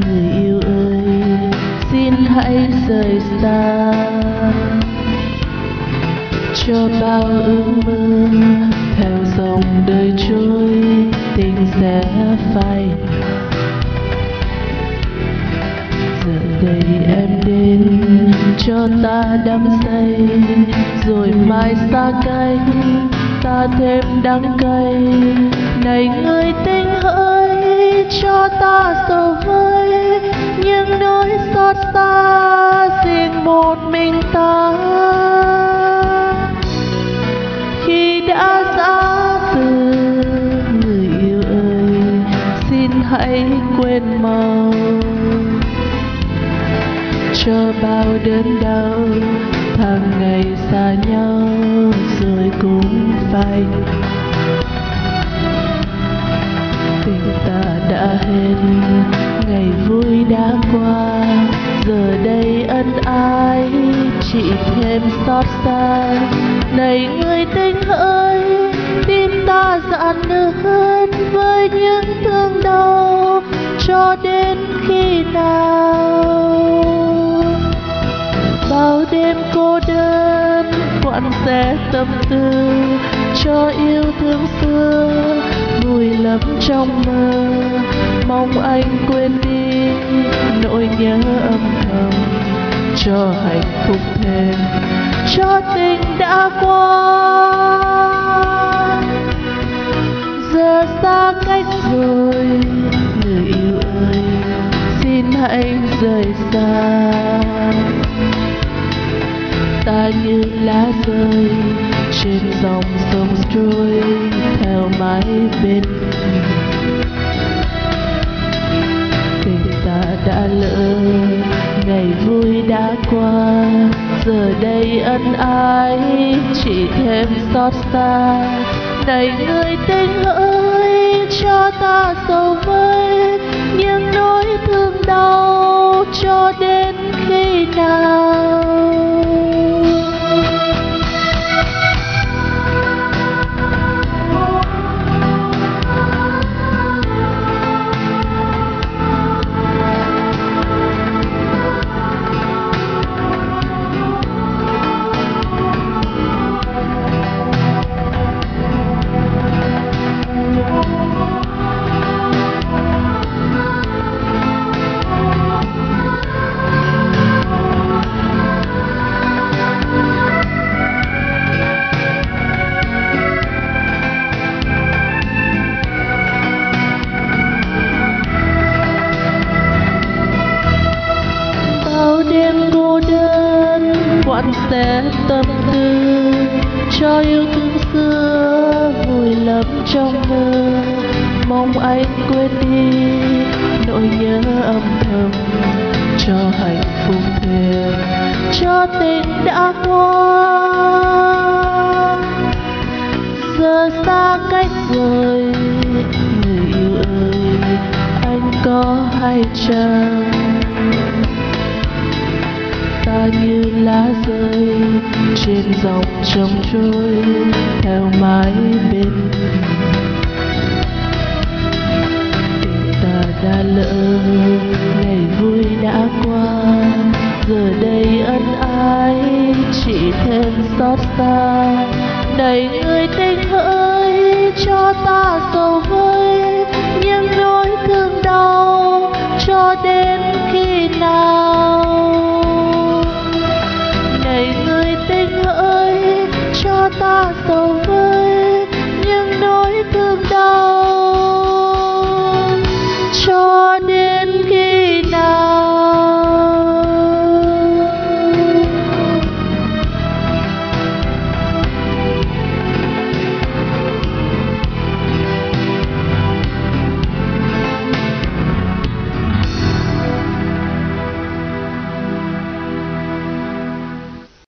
người yêu ơi, xin hãy rời xa. Cho bao ước mơ theo dòng đời trôi, tình sẽ phai. Giờ đây em đến cho ta đắm say, rồi mai xa cách, ta thêm đắng cay. Này người tình hỡi cho ta sầu vơi những nỗi xót xa riêng một mình ta. Khi đã giã từ người yêu ơi, xin hãy quên mau. Cho bao đớn đau, tháng ngày xa nhau rồi cũng phai thân ai chỉ thêm xót xa. Này người tình ơi, tim ta dạn nứt với những thương đau cho đến khi nào? Bao đêm cô đơn, quặn sẽ tâm tư cho yêu thương xưa. Vùi lấp trong mơ, mong anh quên đi nỗi nhớ âm thầm cho hạnh phúc thêm. Cho tình đã qua. Giờ xa cách rồi, người yêu ơi, xin hãy rời xa. Ta như lá rơi trên dòng sông trôi theo mái bên tình ta đã lỡ ngày vui đã qua, giờ đây ân ái chỉ thêm xót xa. Này người tình ơi, cho ta sầu vơi những nỗi thương đau cho đến khi nào? Sẽ tâm tư cho yêu thương xưa vùi lấp trong mơ. Mong anh quên đi nỗi nhớ âm thầm cho hạnh phúc thêm. Cho tình đã qua giờ xa cách rồi, người yêu ơi, anh có hay chăng? Ta như lá rơi trên dòng trông trôi theo mái bên. Tình ta đã lỡ, ngày vui đã qua, giờ đây ân ái chỉ thêm xót xa. Đầy người tình ơi, cho ta